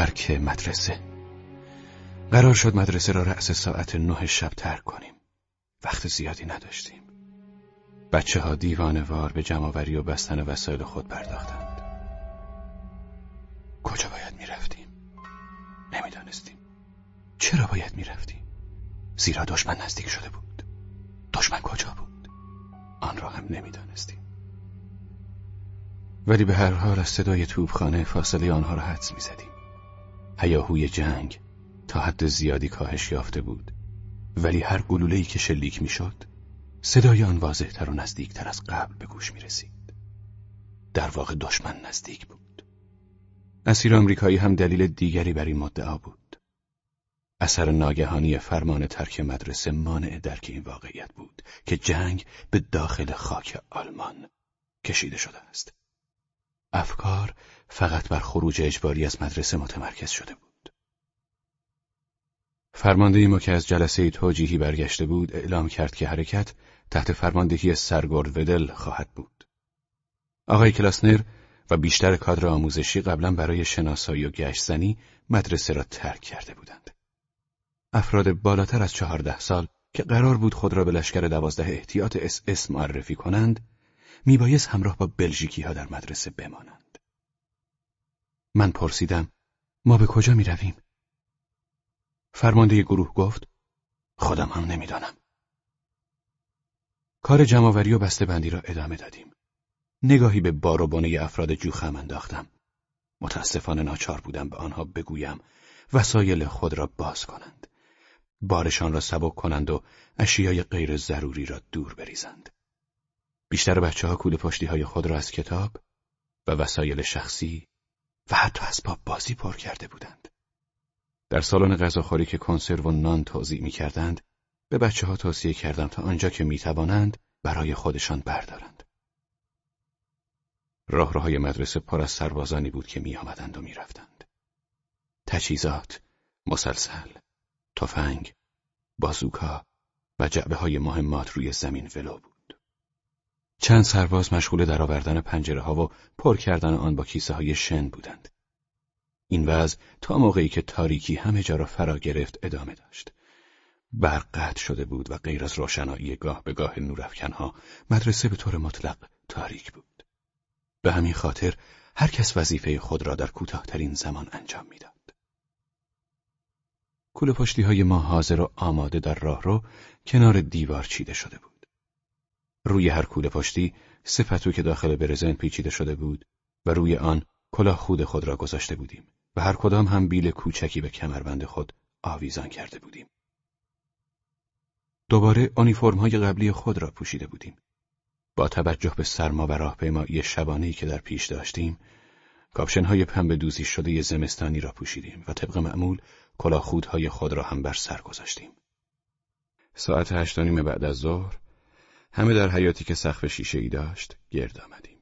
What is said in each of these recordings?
ترک مدرسه. قرار شد مدرسه را رأس ساعت نه شب ترک کنیم. وقت زیادی نداشتیم. بچه ها دیوانه وار به جمعوری و بستن وسایل خود پرداختند. کجا باید می‌رفتیم؟ نمی‌دانستیم. چرا باید می‌رفتیم؟ زیرا دشمن نزدیک شده بود. دشمن کجا بود؟ آن را هم نمی‌دانستیم. ولی به هر حال از صدای توپخانه فاصله آنها را حدس می‌زدیم. هیاهوی جنگ تا حد زیادی کاهش یافته بود ولی هر گلوله‌ای که شلیک می‌شد صدای آن واضحتر و نزدیکتر از قبل به گوش می رسید. در واقع دشمن نزدیک بود. اسیر آمریکایی هم دلیل دیگری بر این مدعا بود. اثر ناگهانی فرمان ترک مدرسه مانع درک این واقعیت بود که جنگ به داخل خاک آلمان کشیده شده است. افکار فقط بر خروج اجباری از مدرسه متمرکز شده بود. فرمانده ما که از جلسه توجیهی برگشته بود اعلام کرد که حرکت تحت فرماندهی سرگرد ودل خواهد بود. آقای کلاسنر و بیشتر کادر آموزشی قبلا برای شناسایی و گشتزنی مدرسه را ترک کرده بودند. افراد بالاتر از چهارده سال که قرار بود خود را به لشکر دوازده احتیاط اس اس معرفی کنند میبایست همراه با بلژیکی ها در مدرسه بمانند. من پرسیدم ما به کجا می رویم؟ فرمانده گروه گفت خودم هم نمی‌دانم. کار جمعوری و بندی را ادامه دادیم. نگاهی به بار و بانه افراد جوخم انداختم. متاسفانه ناچار بودم به آنها بگویم وسایل خود را باز کنند. بارشان را سبک کنند و اشیای غیر ضروری را دور بریزند. بیشتر بچه ها کول پشتی های خود را از کتاب و وسایل شخصی و حتی اسباب بازی پر کرده بودند. در سالن غذاخوری که کنسرو و نان توضیح می کردند به بچه ها توصیه کردم تا آنجا که می توانند برای خودشان بردارند. راهروهای مدرسه پر از سربازانی بود که می آمدند و می رفتند. تجهیزات، مسلسل، تفنگ، بازوکا و جعبه های مهمات روی زمین ولو بود. چند سرباز مشغول درآوردن پنجره ها و پر کردن آن با کیسه های شن بودند. این وضع تا موقعی که تاریکی همه جا را فرا گرفت ادامه داشت. برق قطع شده بود و غیر از روشنایی گاه به گاه نورافکنها مدرسه به طور مطلق تاریک بود. به همین خاطر هر کس وظیفه خود را در کوتاهترین زمان انجام می‌داد. کوله پشتی های ما حاضر و آماده در راهرو کنار دیوار چیده شده بود. روی هر کوله پشتی صفتو که داخل برزن پیچیده شده بود و روی آن کلاه خود خود را گذاشته بودیم. و هر کدام هم بیل کوچکی به کمربند خود آویزان کرده بودیم. دوباره های قبلی خود را پوشیده بودیم. با توجه به سرما و راهپیمایی شبانه‌ای که در پیش داشتیم، کاپشنهای پنبه دوزی شده زمستانی را پوشیدیم و طبق معمول کلاهخودهای خود را هم بر سر گذاشتیم. ساعت هشت بعد از ظهر همه در حیاطی که سقف شیشه ای داشت گرد آمدیم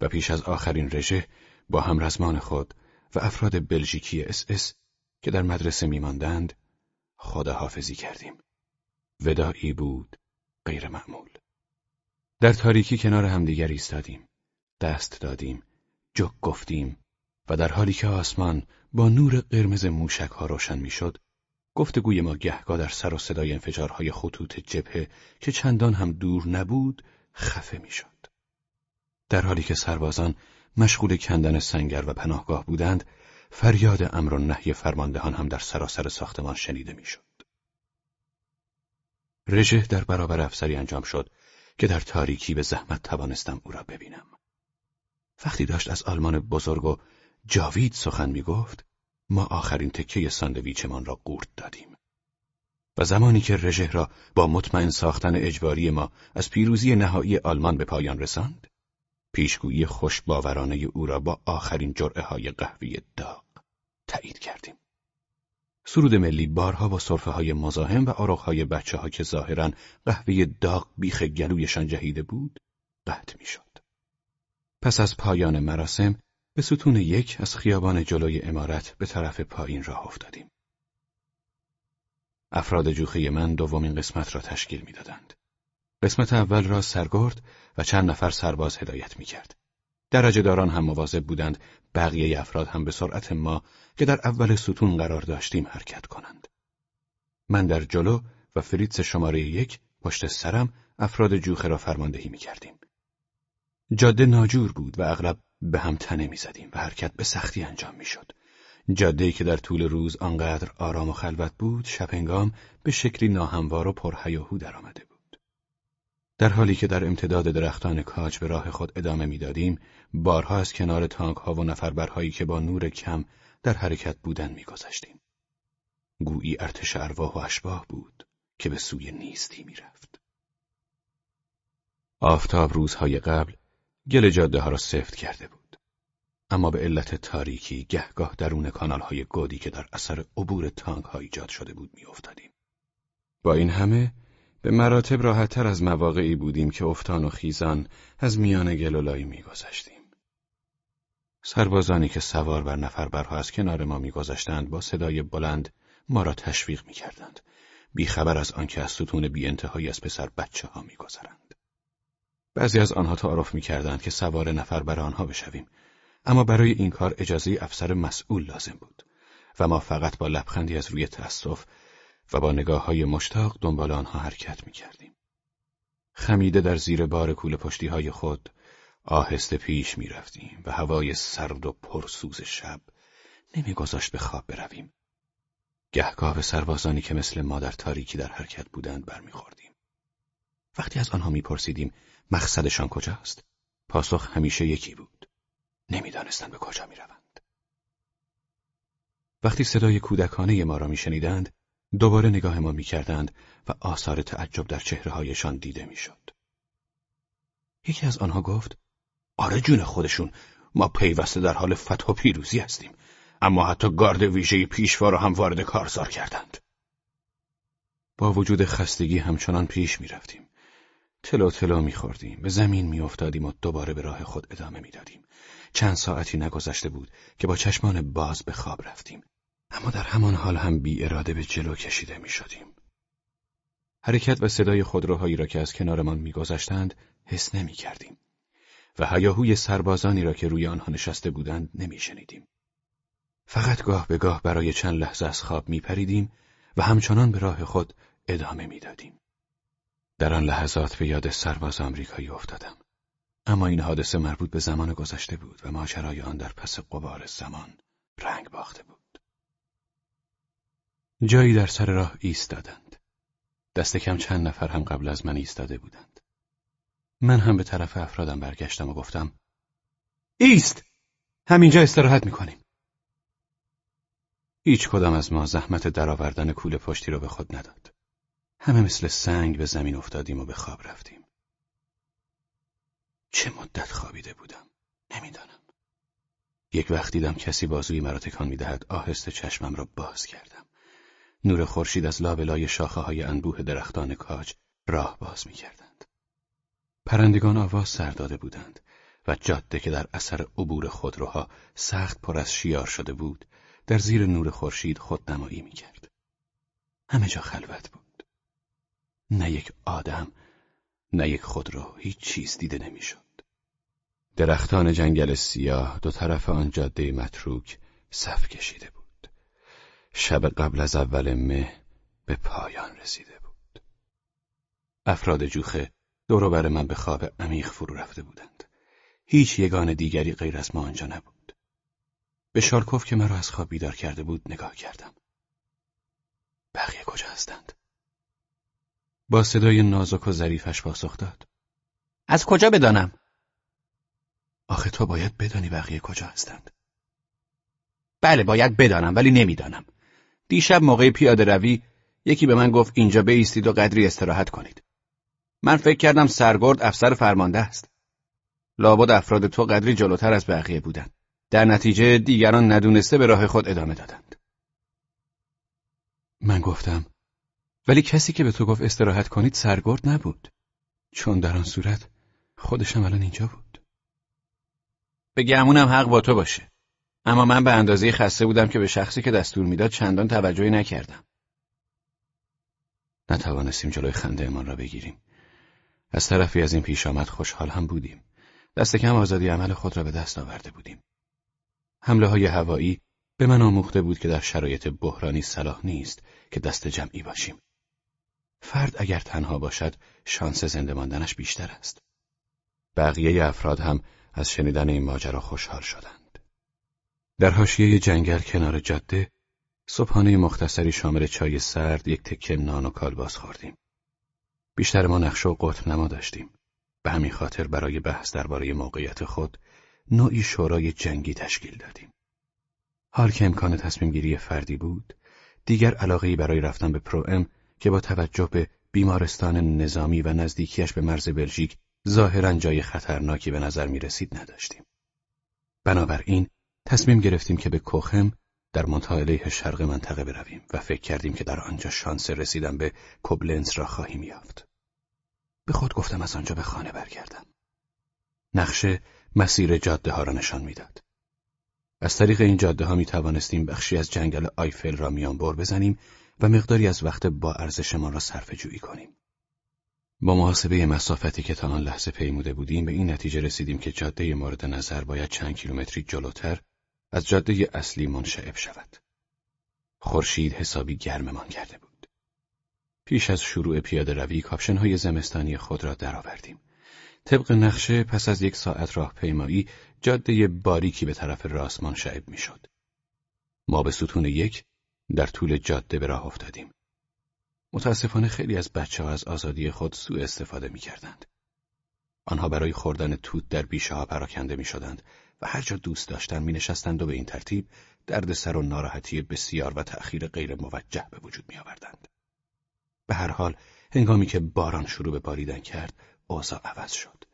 و پیش از آخرین رژه با هم رزمان خود و افراد بلژیکی اس اس که در مدرسه میماندند خداحافظی کردیم. وداعی بود غیر معمول. در تاریکی کنار همدیگر ایستادیم. دست دادیم. جک گفتیم و در حالی که آسمان با نور قرمز موشک ها روشن می‌شد گفتگوی ما گهگاه در سر و صدای انفجارهای خطوط جبهه که چندان هم دور نبود خفه می‌شد. در حالی که سربازان مشغول کندن سنگر و پناهگاه بودند فریاد امر و نهی فرماندهان هم در سراسر ساختمان شنیده می‌شد. رژه در برابر افسری انجام شد که در تاریکی به زحمت توانستم او را ببینم. وقتی داشت از آلمان بزرگ و جاوید سخن می گفت ما آخرین تکه ساندویچمان را قورت دادیم. و زمانی که رژه را با مطمئن ساختن اجباری ما از پیروزی نهایی آلمان به پایان رساند پیشگویی خوش باورانه او را با آخرین جرعه های قهوه داغ تایید کردیم. سرود ملی بارها با صرفه های مزاحم و آروخ های بچه ها که ظاهرا قهوه داغ بیخ گلویشان جهیده بود قطع می‌شد. پس از پایان مراسم به ستون یک از خیابان جلوی امارت به طرف پایین راه افتادیم. افراد جوخه من دومین قسمت را تشکیل می‌دادند. قسمت اول را سرگرد و چند نفر سرباز هدایت می کرد. درجه داران هم مواظب بودند بقیه افراد هم به سرعت ما که در اول ستون قرار داشتیم حرکت کنند. من در جلو و فریتز شماره یک پشت سرم افراد جوخه را فرماندهی می کردیم. جاده ناجور بود و اغلب به هم تنه می زدیم و حرکت به سختی انجام می شد. جاده که در طول روز آنقدر آرام و خلوت بود شپنگام به شکلی ناهموار و پرهیاهو درآمده بود. در حالی که در امتداد درختان کاج به راه خود ادامه می‌دادیم، بارها از کنار تانک ها و نفربرهایی که با نور کم در حرکت بودن میگذشتیم. گویی ارتش ارواح و اشباه بود که به سوی نیستی می‌رفت. آفتاب روزهای قبل گل جاده ها را سفت کرده بود. اما به علت تاریکی گهگاه درون کانال های گودی که در اثر عبور تانک ها ایجاد شده بود میافتادیم. با این همه به مراتب راحتتر از مواقعی بودیم که افتان و خیزان از میان گلولایی میگذشتیم. سربازانی که سوار بر نفربرها از کنار ما میگذشتند با صدای بلند ما را تشویق می‌کردند بیخبر از آنکه از ستون بی انتهایی از پسر بچه ها میگذرند. بعضی از آنها تعارف می‌کردند که سوار نفر بر آنها بشویم اما برای این کار اجازه افسر مسئول لازم بود و ما فقط با لبخندی از روی تأسف و با نگاه های مشتاق دنبال آنها حرکت می‌کردیم. خمیده در زیر بار کول پشتی های خود آهسته پیش می‌رفتیم و هوای سرد و پرسوز شب نمیگذاشت به خواب برویم. گهگاه سربازانی که مثل ما در تاریکی در حرکت بودند برمیخوردیم. وقتی از آنها میپرسیدیم مقصدشان کجاست؟ پاسخ همیشه یکی بود. نمی‌دانستند به کجا می‌روند. وقتی صدای کودکانه ما را میشنیدند، دوباره نگاه ما می‌کردند و آثار تعجب در چهرههایشان دیده می‌شد. یکی از آنها گفت: آره جون خودشون ما پیوسته در حال فتح و پیروزی هستیم اما حتی گارد ویژه پیشوا را هم وارد کارزار کردند با وجود خستگی همچنان پیش می رفتیم. تلو تلو می خوردیم. به زمین می افتادیم و دوباره به راه خود ادامه می دادیم. چند ساعتی نگذشته بود که با چشمان باز به خواب رفتیم. اما در همان حال هم بی اراده به جلو کشیده می شدیم. حرکت و صدای خودروهایی را که از کنارمان میگذشتند حس نمی کردیم. و هیاهوی سربازانی را که روی آنها نشسته بودند نمیشنیدیم. فقط گاه به گاه برای چند لحظه از خواب میپریدیم و همچنان به راه خود ادامه می‌دادیم. در آن لحظات به یاد سرباز آمریکایی افتادم. اما این حادثه مربوط به زمان گذشته بود و ماجرای آن در پس قبار زمان رنگ باخته بود. جایی در سر راه ایستادند. دست کم چند نفر هم قبل از من ایستاده بودند. من هم به طرف افرادم برگشتم و گفتم ایست! همینجا استراحت می‌کنیم. هیچ کدام از ما زحمت درآوردن کوله پشتی را به خود نداد. همه مثل سنگ به زمین افتادیم و به خواب رفتیم. چه مدت خوابیده بودم؟ نمی‌دانم. یک وقت دیدم کسی بازوی مرا تکان می‌دهد آهسته چشمم را باز کردم. نور خورشید از لابلای شاخه های انبوه درختان کاج راه باز می‌کردند. پرندگان آواز سر داده بودند و جاده که در اثر عبور خودروها سخت پر از شیار شده بود در زیر نور خورشید خودنمایی می‌کرد. همه جا خلوت بود. نه یک آدم، نه یک خودرو، هیچ چیز دیده نمی‌شد. درختان جنگل سیاه دو طرف آن جاده متروک صف کشیده بود. شب قبل از اول مه به پایان رسیده بود. افراد جوخه بر من به خواب عمیق فرو رفته بودند. هیچ یگان دیگری غیر از ما آنجا نبود. به شارکوف که مرا از خواب بیدار کرده بود نگاه کردم. بقیه کجا هستند؟ با صدای نازک و ظریفش پاسخ داد. از کجا بدانم؟ آخه تو باید بدانی بقیه کجا هستند. بله باید بدانم ولی نمی‌دانم. دیشب موقع پیاده روی یکی به من گفت اینجا بیستید و قدری استراحت کنید. من فکر کردم سرگرد افسر فرمانده است. لابد افراد تو قدری جلوتر از بقیه بودند. در نتیجه دیگران ندونسته به راه خود ادامه دادند. من گفتم ولی کسی که به تو گفت استراحت کنید سرگرد نبود. چون در آن صورت خودشم الان اینجا بود. به گمونم حق با تو باشه. اما من به اندازه خسته بودم که به شخصی که دستور می‌داد چندان توجهی نکردم. نتوانستیم جلوی خنده من را بگیریم. از طرفی از این پیش آمد خوشحال هم بودیم. دست کم آزادی عمل خود را به دست آورده بودیم. حمله های هوایی به من آموخته بود که در شرایط بحرانی صلاح نیست که دست جمعی باشیم. فرد اگر تنها باشد شانس زنده ماندنش بیشتر است. بقیه افراد هم از شنیدن این ماجرا خوشحال شدند. در حاشیه جنگل کنار جاده صبحانه مختصری شامل چای سرد، یک تکه نان و کالباس خوردیم. بیشتر ما نقشه و قطب نما داشتیم. به همین خاطر برای بحث درباره موقعیت خود نوعی شورای جنگی تشکیل دادیم. حال که امکان تصمیم گیری فردی بود، دیگر علاقه برای رفتن به پروم که با توجه به بیمارستان نظامی و نزدیکیش به مرز بلژیک ظاهرا جای خطرناکی به نظر می رسید نداشتیم. بنابراین تصمیم گرفتیم که به کوخم در علیه شرق منطقه برویم و فکر کردیم که در آنجا شانس رسیدن به کوبلنز را خواهیم یافت. به خود گفتم از آنجا به خانه برگردم. نقشه مسیر جاده ها را نشان می‌داد. از طریق این جاده ها می توانستیم بخشی از جنگل آیفل را میان بر بزنیم و مقداری از وقت با ارزشمان را صرف جویی کنیم. با محاسبه مسافتی که تا آن لحظه پیموده بودیم به این نتیجه رسیدیم که جاده مورد نظر باید چند کیلومتری جلوتر از جاده اصلی منشعب شود. خورشید حسابی گرممان کرده بود. پیش از شروع پیاده روی کاپشنهای زمستانی خود را درآوردیم. طبق نقشه پس از یک ساعت راه پیمایی جاده باریکی به طرف راست منشعب می‌شد. ما به ستون یک در طول جاده به راه افتادیم. متاسفانه خیلی از بچه ها از آزادی خود سوء استفاده می کردند. آنها برای خوردن توت در بیشه ها پراکنده می شدند و هر جا دوست داشتن می نشستند و به این ترتیب دردسر و ناراحتی بسیار و تأخیر غیر موجه به وجود می آوردند. به هر حال هنگامی که باران شروع به باریدن کرد اوضاع عوض شد.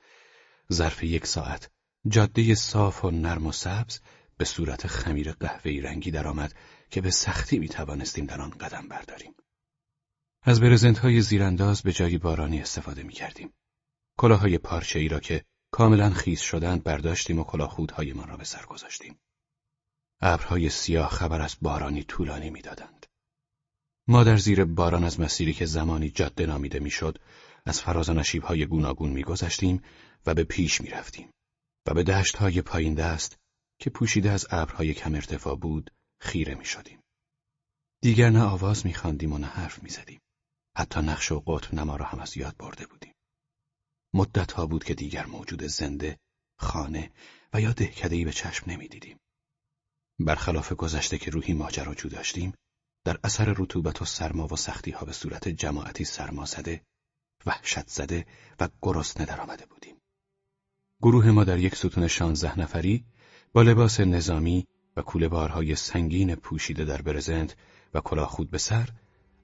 ظرف یک ساعت جاده صاف و نرم و سبز به صورت خمیر قهوه‌ای رنگی درآمد که به سختی می توانستیم در آن قدم برداریم. از برزنت های زیرانداز به جای بارانی استفاده می کردیم. کلاهای پارچه ای را که کاملا خیس شدند برداشتیم و کلاهخودهایمان را به سر گذاشتیم. ابرهای سیاه خبر از بارانی طولانی می‌دادند. ما در زیر باران از مسیری که زمانی جاده نامیده می‌شد از فراز و نشیبهای گوناگون میگذشتیم و به پیش می‌رفتیم و به دشتهای پایین دست که پوشیده از ابرهای کم ارتفاع بود خیره می‌شدیم. دیگر نه آواز میخواندیم و نه حرف می‌زدیم. حتی نقش و قطب نما را هم از یاد برده بودیم. مدت ها بود که دیگر موجود زنده، خانه و یا دهکدهی به چشم نمی‌دیدیم. برخلاف گذشته که روحی ماجراجو داشتیم، در اثر رطوبت و سرما و سختی ها به صورت جماعتی سرما زده، وحشت زده و گرسنه آمده بودیم. گروه ما در یک ستون شانزده نفری با لباس نظامی و کوله بارهای سنگین پوشیده در برزنت و کلاهخود به سر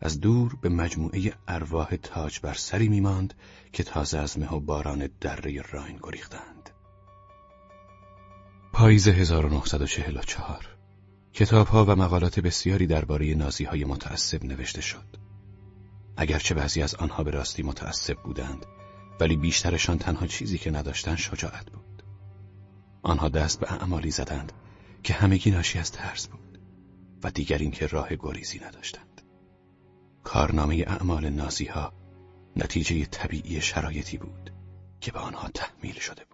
از دور به مجموعه ارواح تاج بر سری میماند که تازه از مه و باران دره راین گریختند. پاییز 1944 کتابها و مقالات بسیاری درباره نازی های متعصب نوشته شد. اگرچه بعضی از آنها به راستی متعصب بودند ولی بیشترشان تنها چیزی که نداشتند شجاعت بود. آنها دست به اعمالی زدند که همگی ناشی از ترس بود و دیگر اینکه راه گریزی نداشتند کارنامه اعمال نازیها نتیجه طبیعی شرایطی بود که به آنها تحمیل شده بود